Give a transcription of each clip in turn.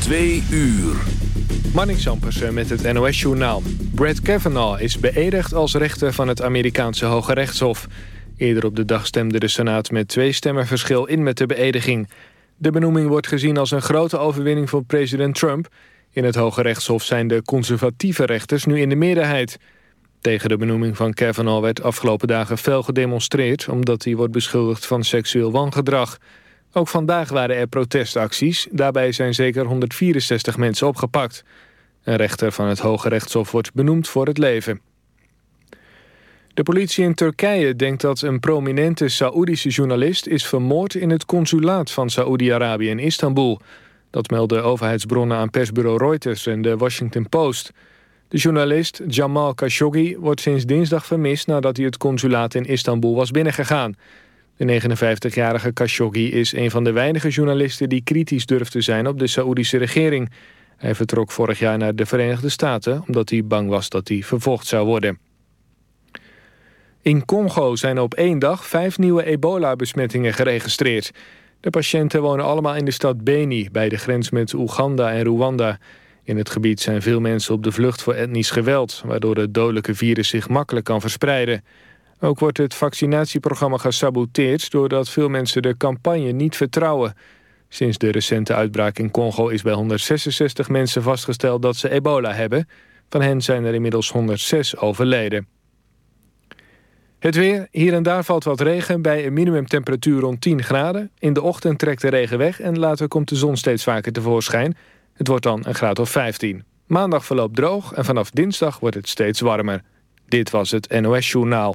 Twee uur. Marnik Zampersen met het NOS-journaal. Brett Kavanaugh is beëdigd als rechter van het Amerikaanse Hoge Rechtshof. Eerder op de dag stemde de Senaat met twee stemmen verschil in met de beëdiging. De benoeming wordt gezien als een grote overwinning voor president Trump. In het Hoge Rechtshof zijn de conservatieve rechters nu in de meerderheid. Tegen de benoeming van Kavanaugh werd afgelopen dagen fel gedemonstreerd... omdat hij wordt beschuldigd van seksueel wangedrag... Ook vandaag waren er protestacties. Daarbij zijn zeker 164 mensen opgepakt. Een rechter van het Hoge Rechtshof wordt benoemd voor het leven. De politie in Turkije denkt dat een prominente Saoedische journalist... is vermoord in het consulaat van Saoedi-Arabië in Istanbul. Dat melden overheidsbronnen aan persbureau Reuters en de Washington Post. De journalist Jamal Khashoggi wordt sinds dinsdag vermist... nadat hij het consulaat in Istanbul was binnengegaan... De 59-jarige Khashoggi is een van de weinige journalisten die kritisch durft te zijn op de Saoedische regering. Hij vertrok vorig jaar naar de Verenigde Staten omdat hij bang was dat hij vervolgd zou worden. In Congo zijn op één dag vijf nieuwe ebola-besmettingen geregistreerd. De patiënten wonen allemaal in de stad Beni, bij de grens met Oeganda en Rwanda. In het gebied zijn veel mensen op de vlucht voor etnisch geweld... waardoor het dodelijke virus zich makkelijk kan verspreiden. Ook wordt het vaccinatieprogramma gesaboteerd... doordat veel mensen de campagne niet vertrouwen. Sinds de recente uitbraak in Congo is bij 166 mensen vastgesteld dat ze ebola hebben. Van hen zijn er inmiddels 106 overleden. Het weer. Hier en daar valt wat regen bij een minimumtemperatuur rond 10 graden. In de ochtend trekt de regen weg en later komt de zon steeds vaker tevoorschijn. Het wordt dan een graad of 15. Maandag verloopt droog en vanaf dinsdag wordt het steeds warmer. Dit was het NOS Journaal.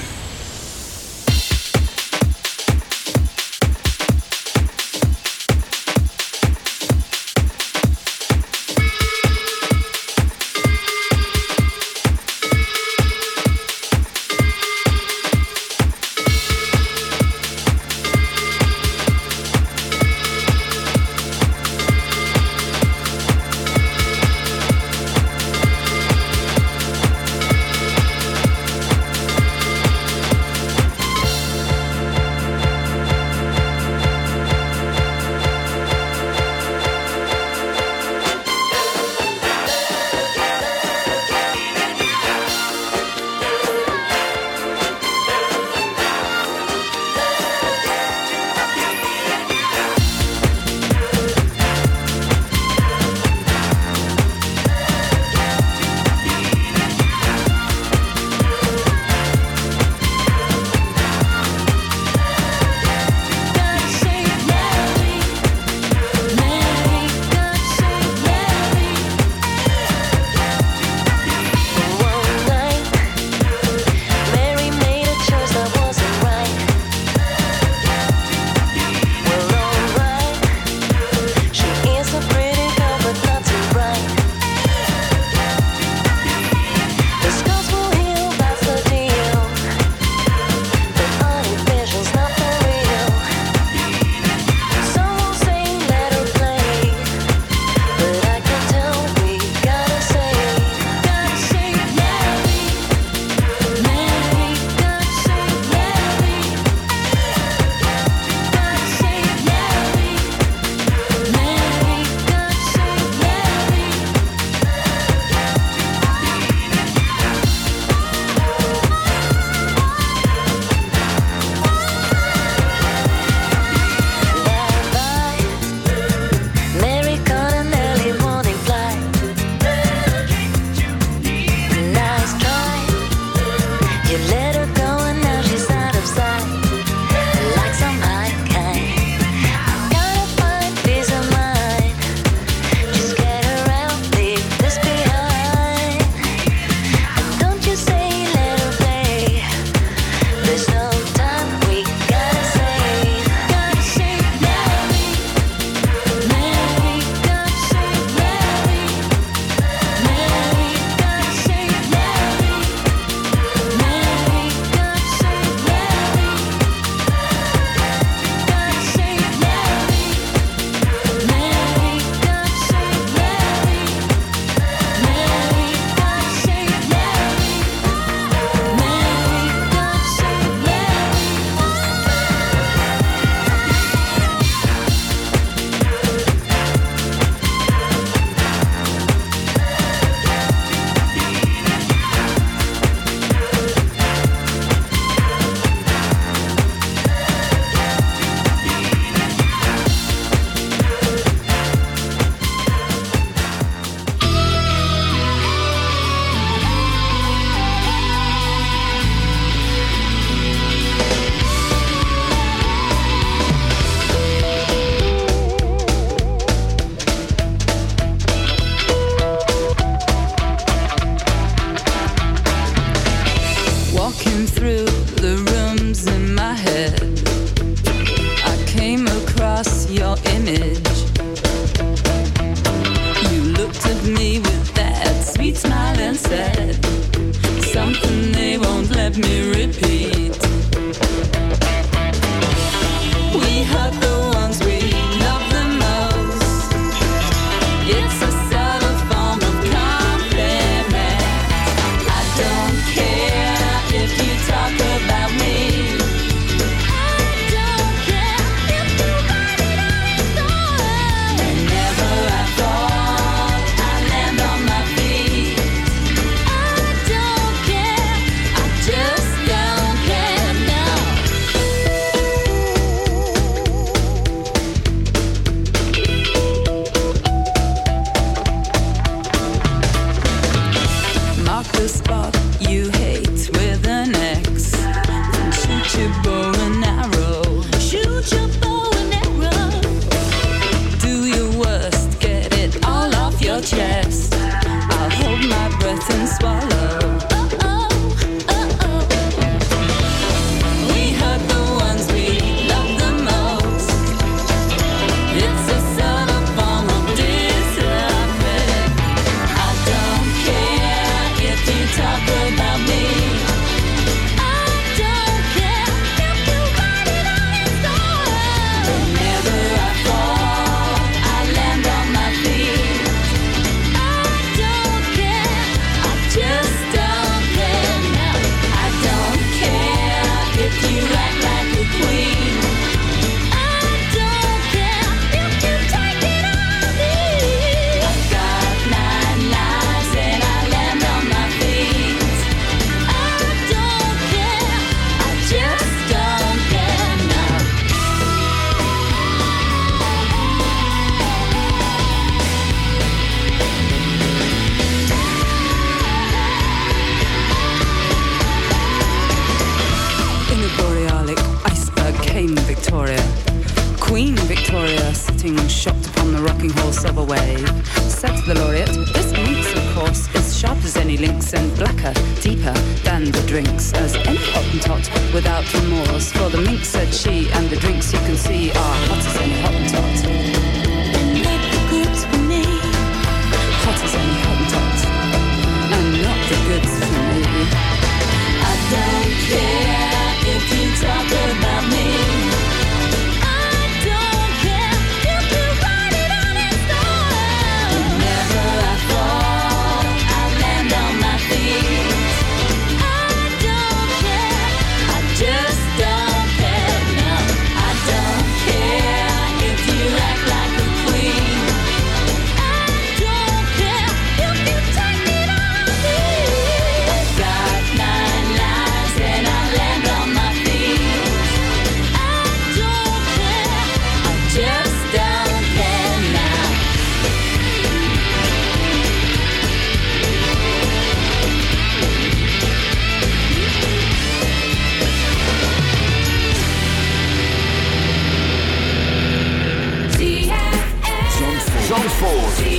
Zandvoort.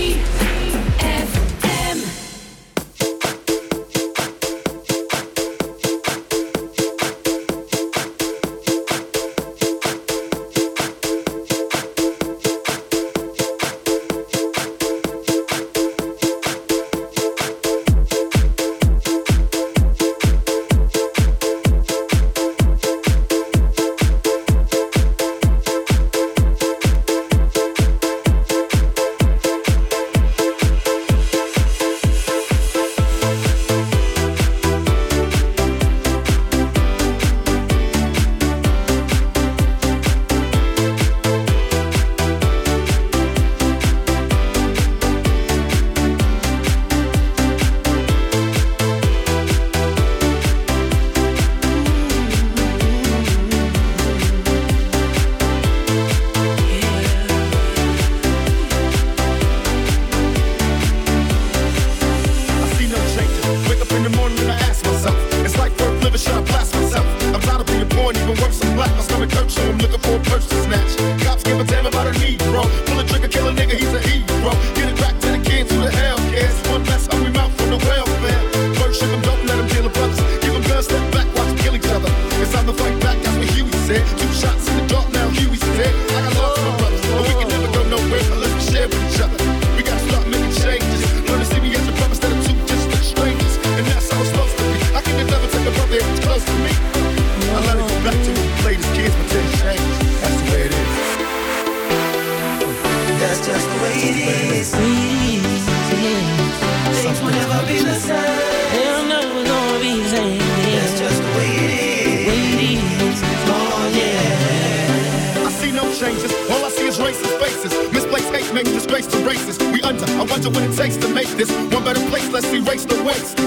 Disgrace to races. We under, I wonder what it takes to make this one better place. Let's erase the waste.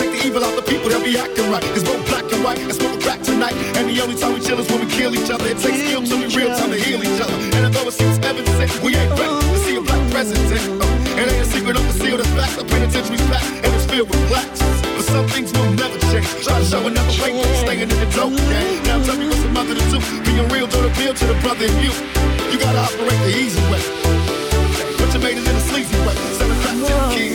Take the evil out the people they'll be acting right. It's both black and white. Let's smoke crack tonight. And the only time we chill is when we kill each other. It takes skill to be real time to heal each other. And although it seems evident, we ain't ready to see a black president. Uh, it ain't a secret of the seal that's back. The penitentiary's back and it's filled with blacks. But some things will never change. Try to show another way, staying in the dope game. Now tell me what's the mother to do. Being real don't appeal to the brother in you. You gotta operate the easy way. But you made a little sleazy way. So it's up to.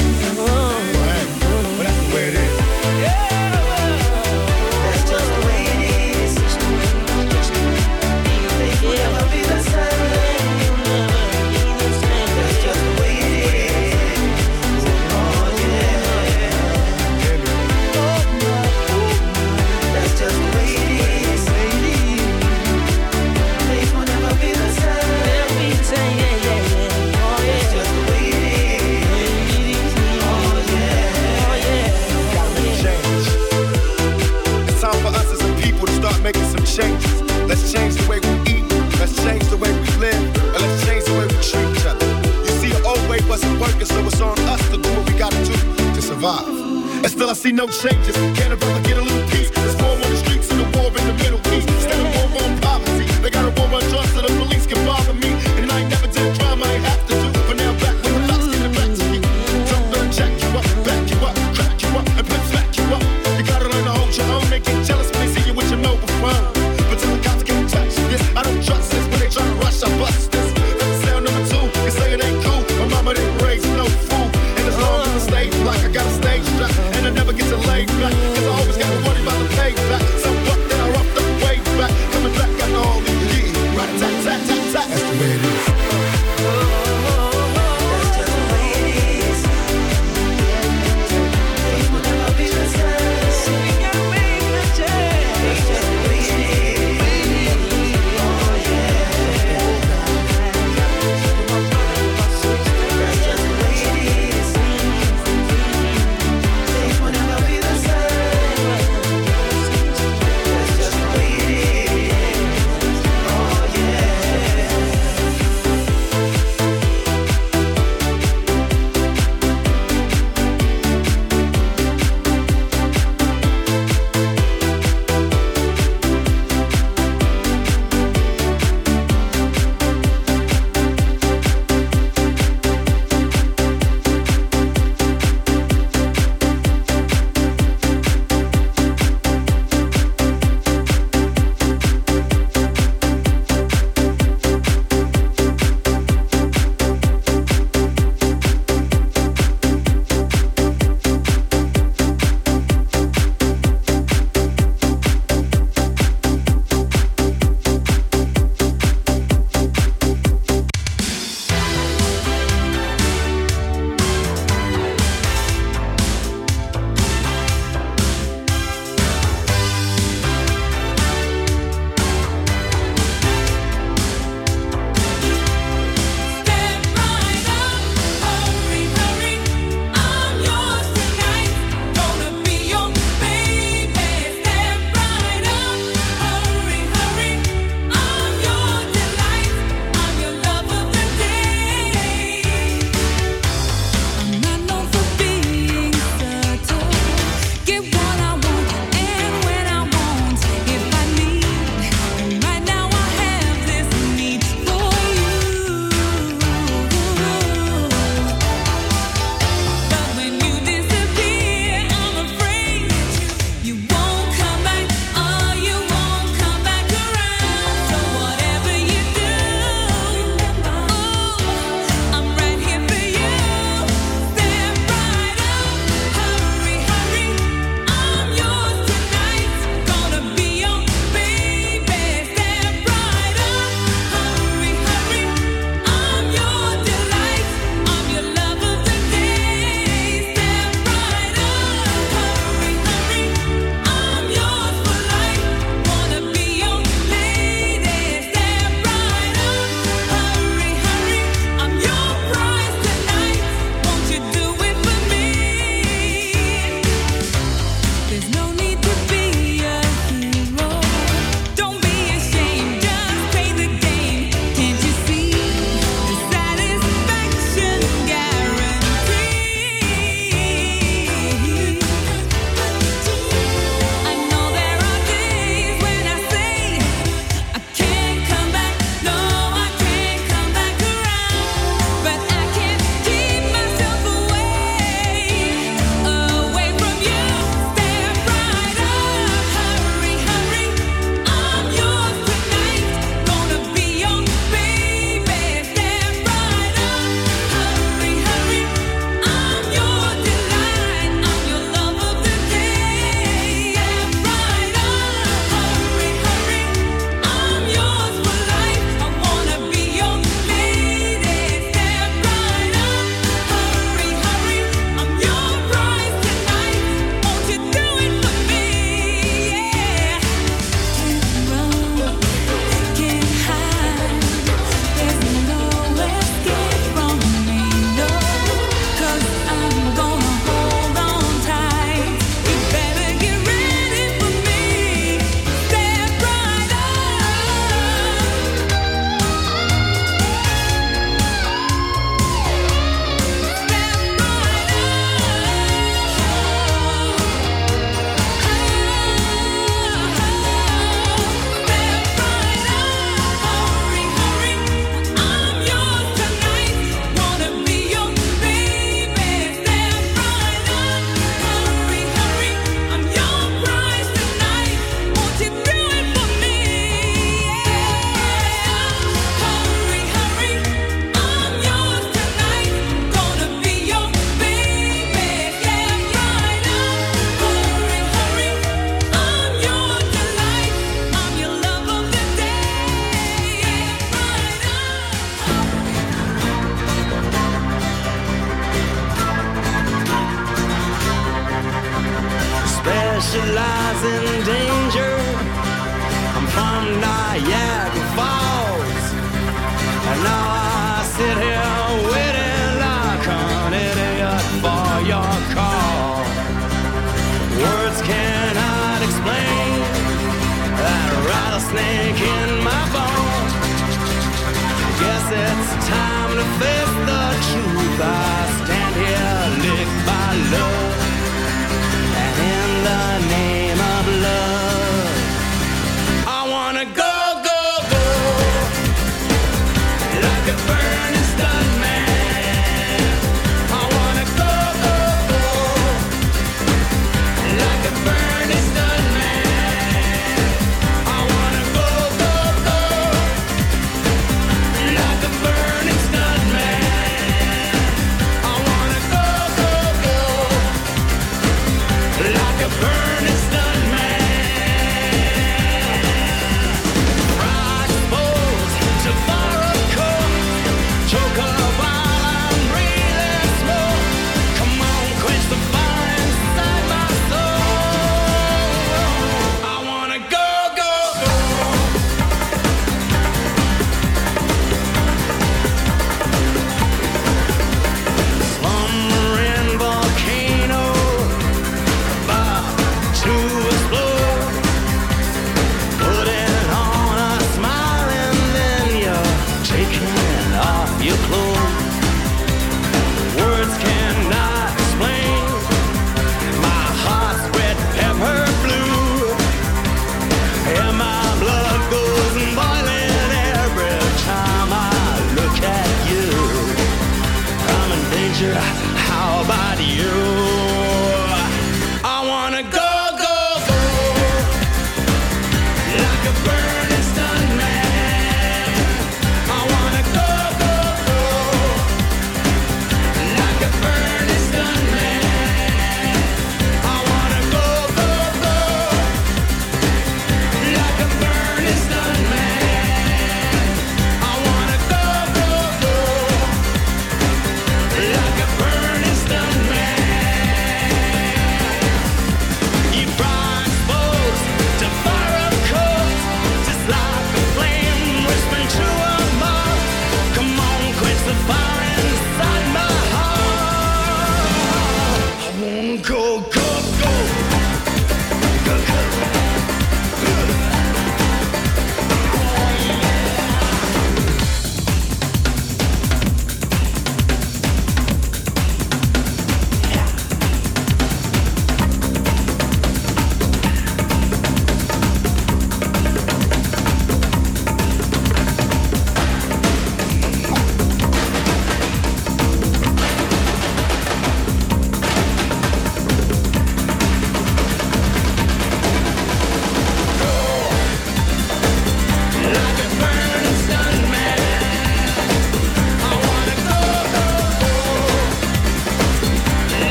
Let's change the way we eat. Let's change the way we live. And let's change the way we treat each other. You see, the old way wasn't working, so it's on us to do what we gotta do to survive. And still, I see no changes. Can a brother get a little peace?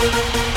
Thank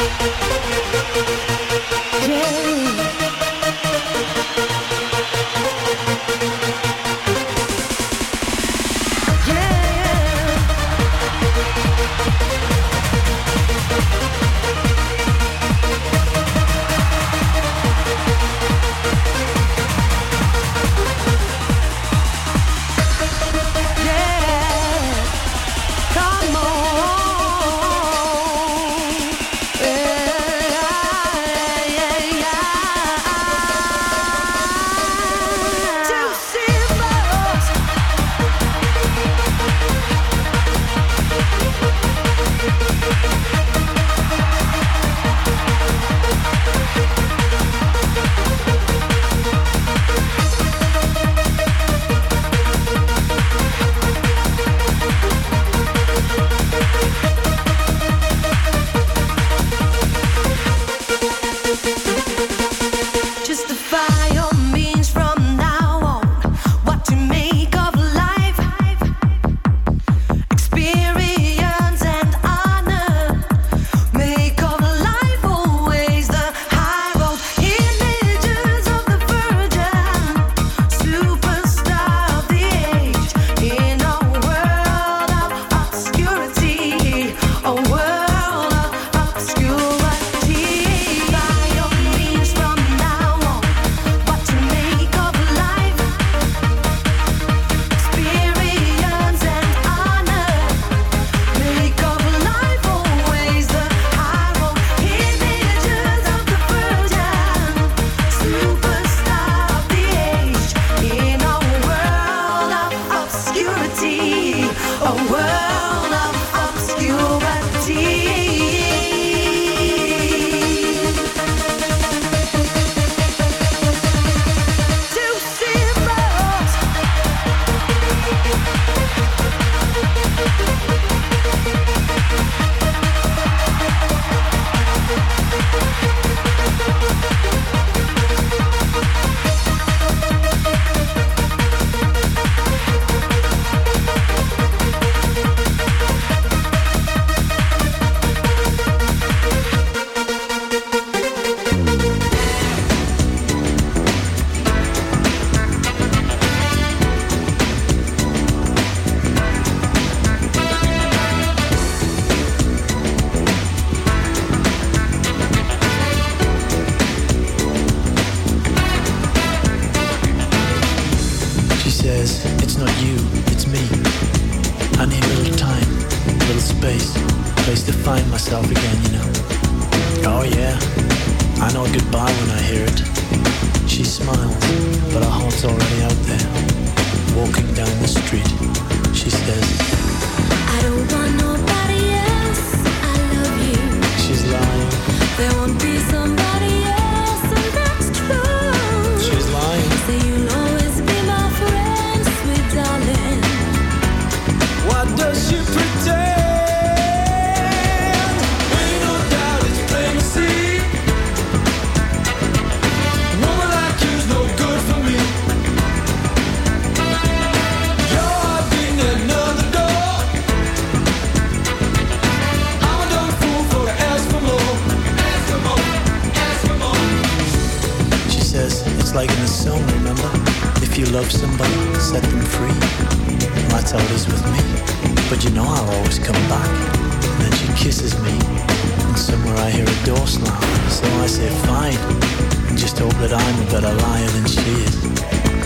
I'm a better liar than she is.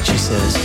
She says,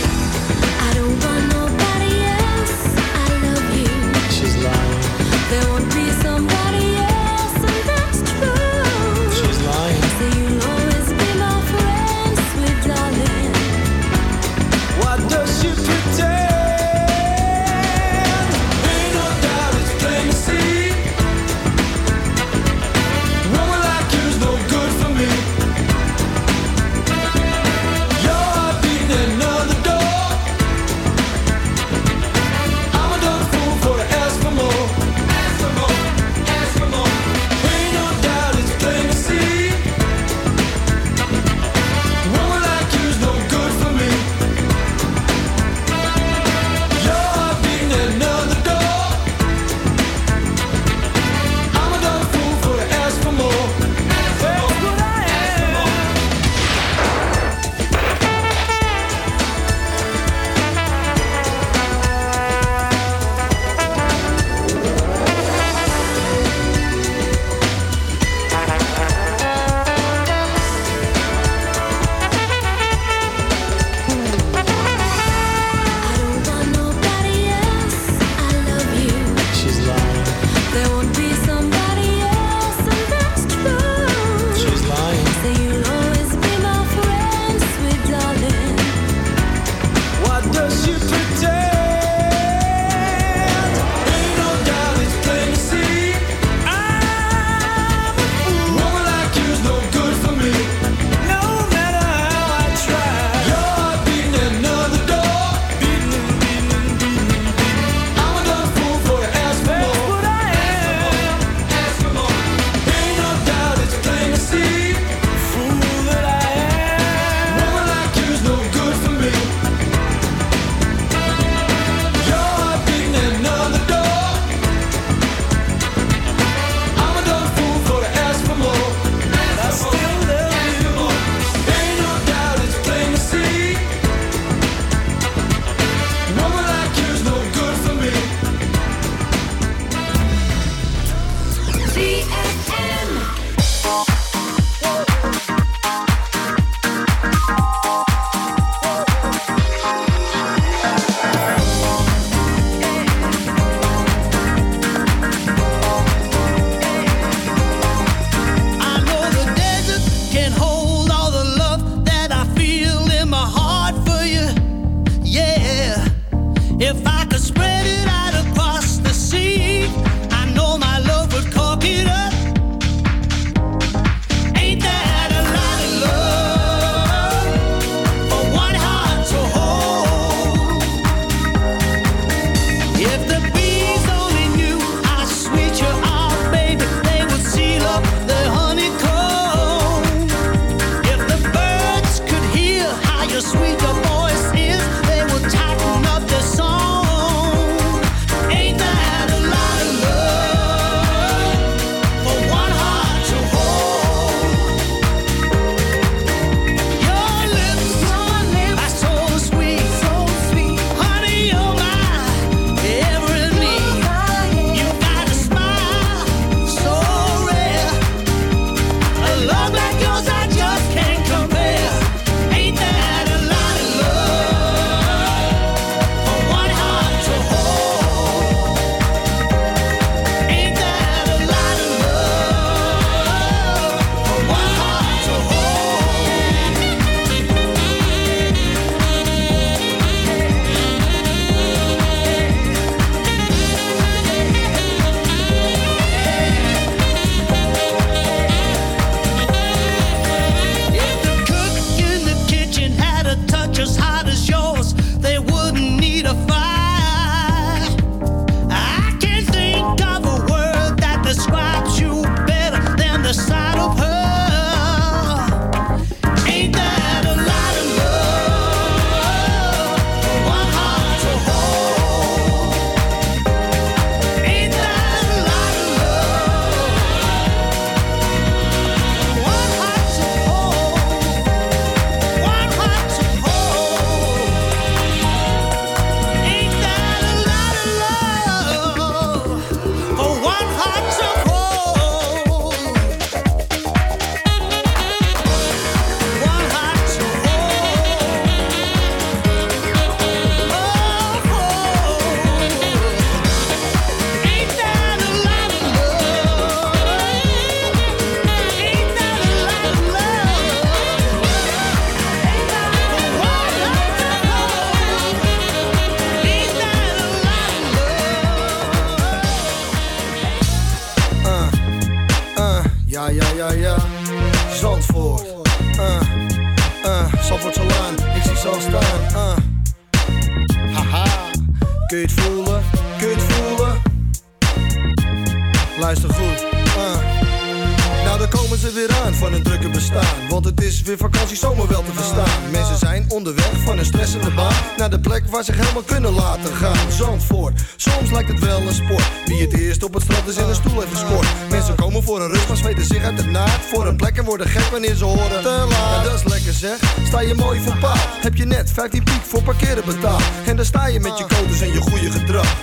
waar ze zich helemaal kunnen laten gaan. Zandvoort, soms lijkt het wel een sport. Wie het eerst op het strand is in een stoel heeft gescoord. Mensen komen voor een rust, maar zweten zich uit de naad. Voor een plek en worden gek wanneer ze horen te laat. Dat is lekker zeg, sta je mooi voor paal. Heb je net 15 piek voor parkeren betaald. En dan sta je met je codes en je goede gedrag.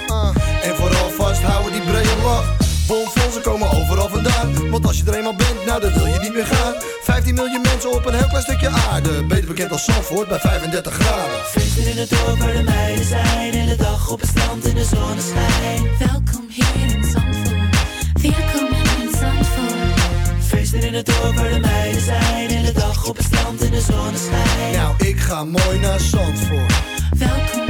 En vooral vasthouden die brede lach. Bomfondsen komen overal vandaan. Want als je er eenmaal bent, nou dan wil je niet meer gaan. 15 miljoen mensen op een heel klein stukje aarde. Beter bekend als Zandvoort bij 35 graden. Feesten in het dorp waar de meiden zijn. In de dag op het strand in de zonneschijn. Welkom hier in Zandvoort. Welkom in Zandvoort. Feesten in het dorp waar de meiden zijn. In de dag op het strand in de zonneschijn. Nou, ik ga mooi naar Zandvoort. Welkom.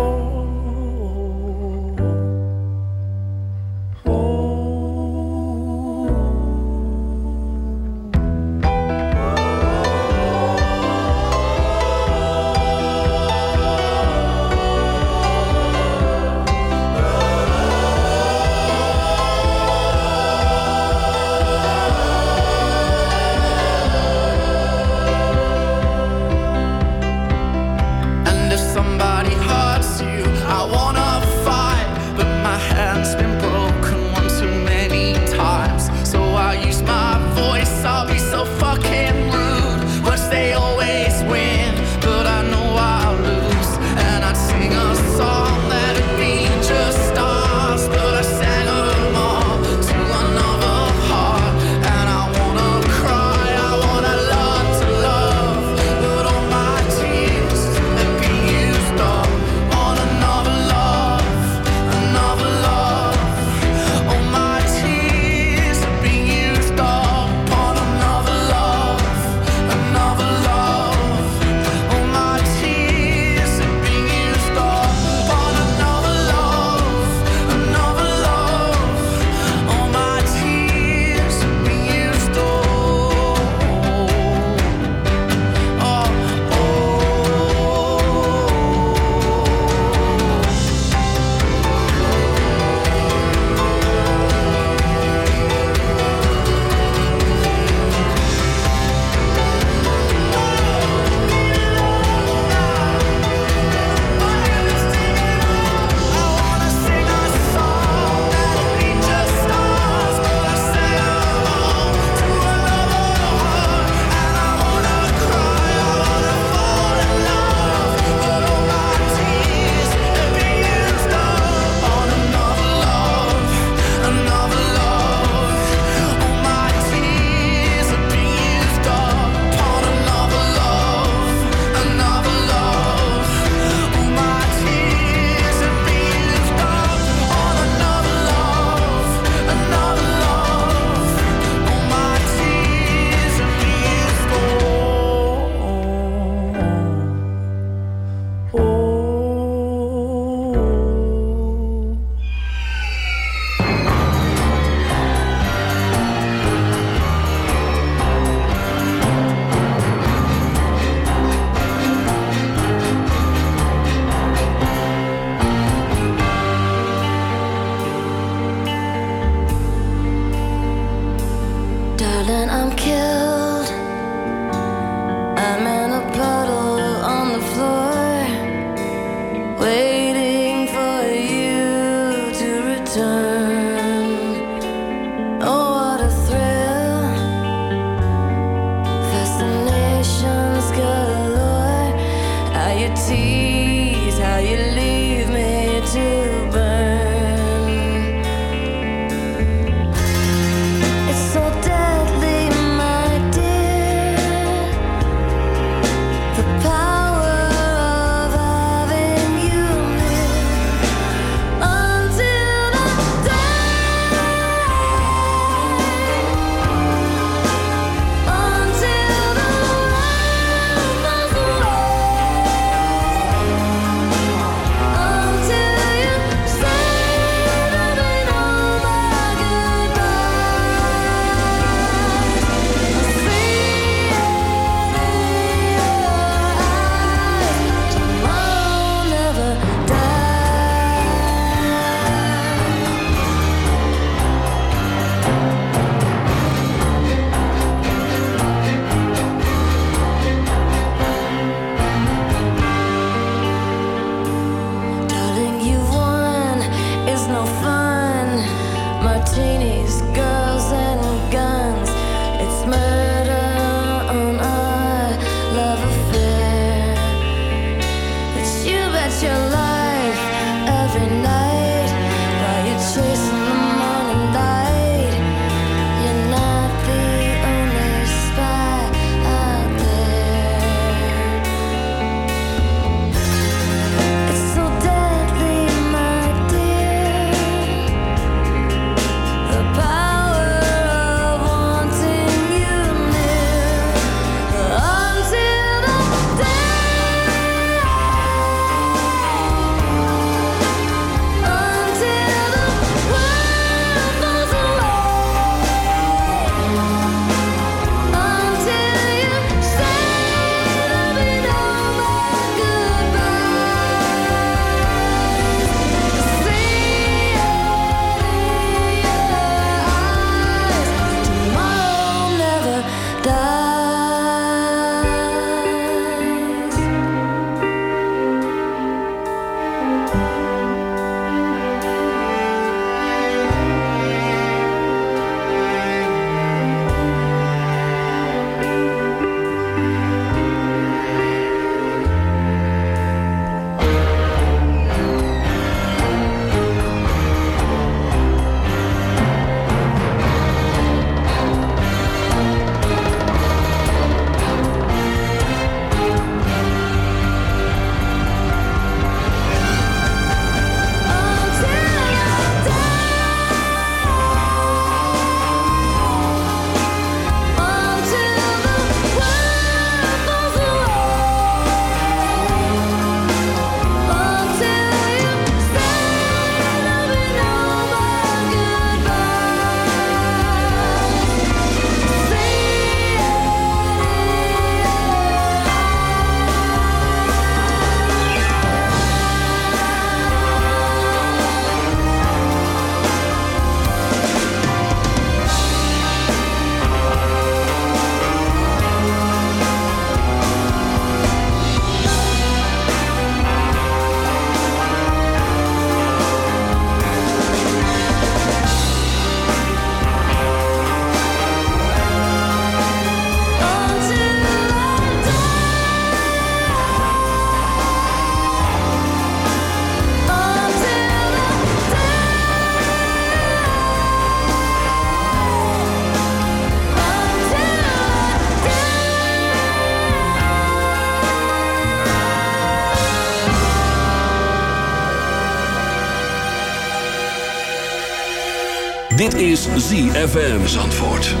Is ZFM Zandvoort.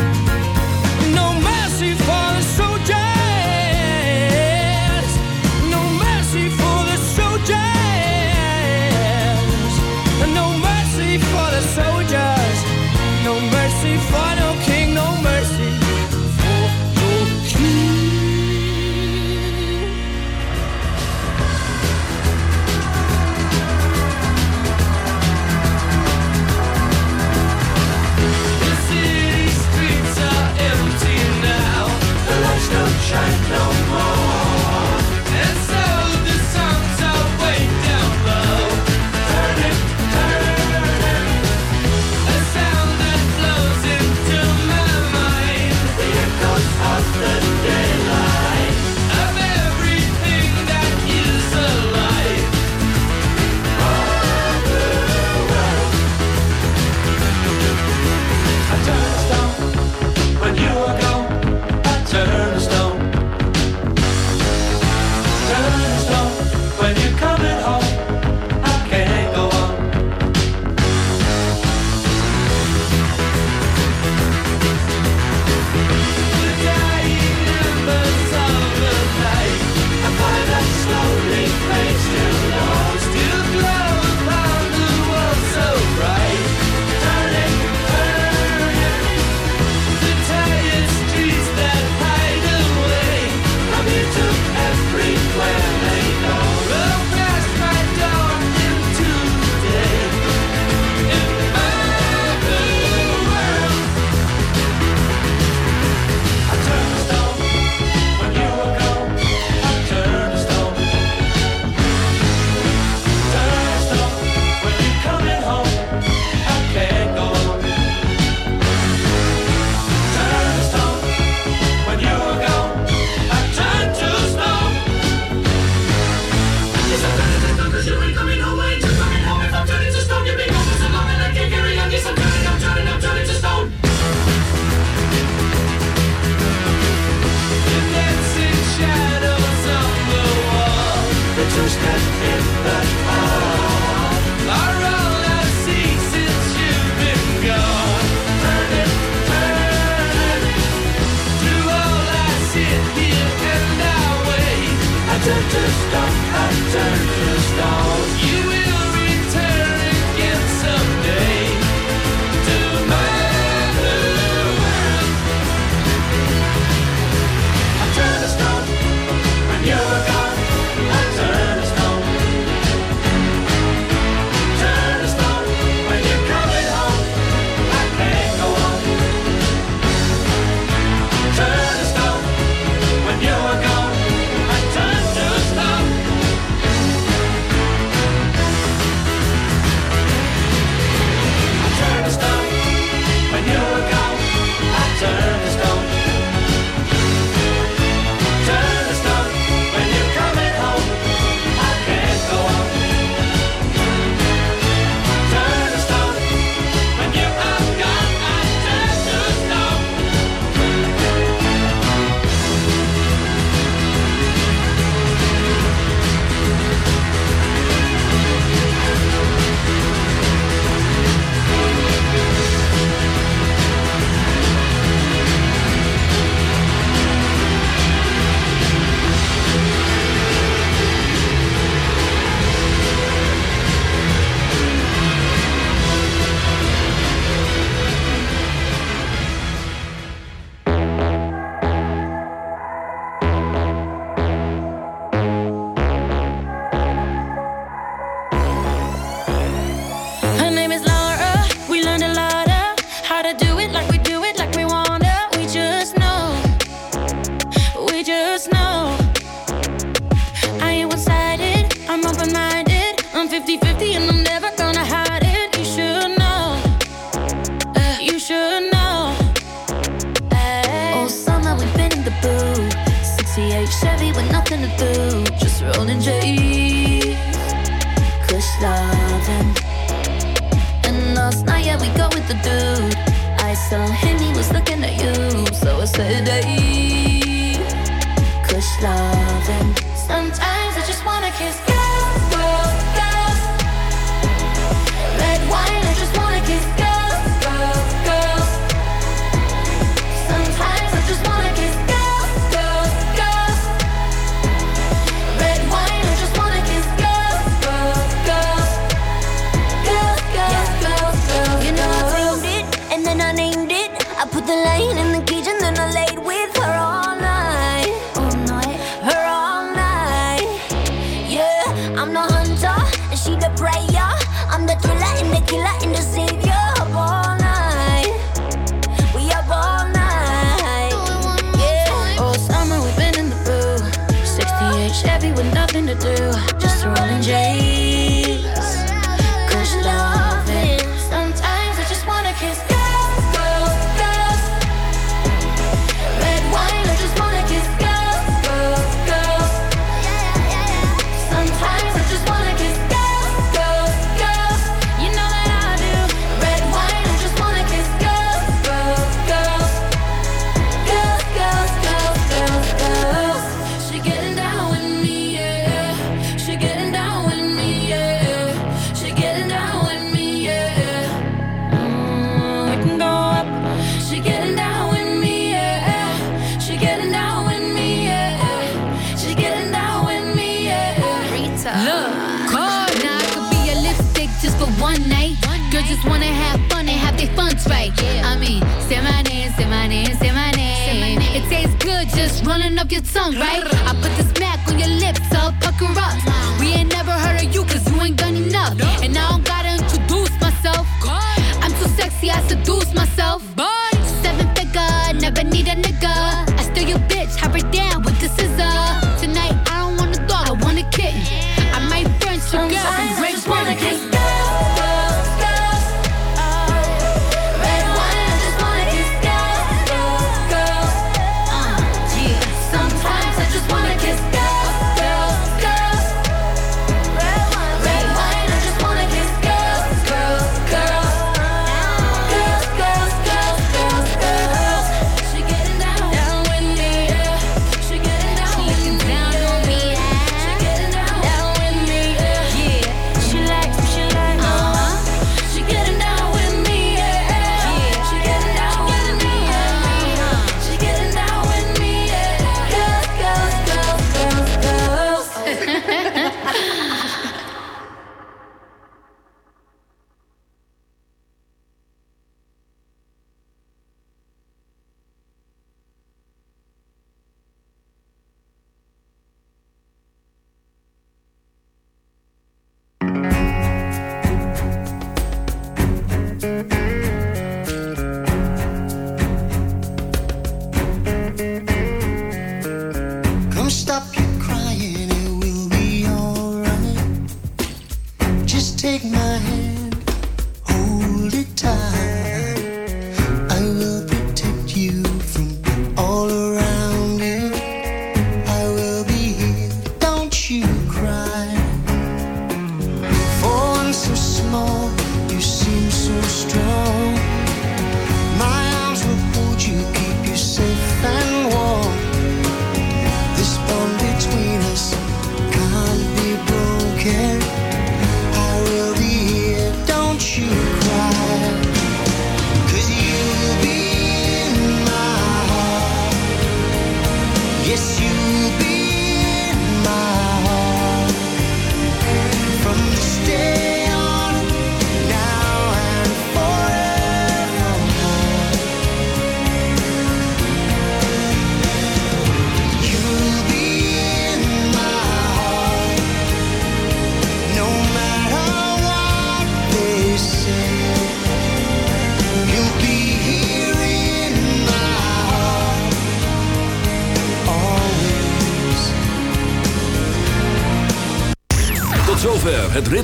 turn to stone, I turn to stone.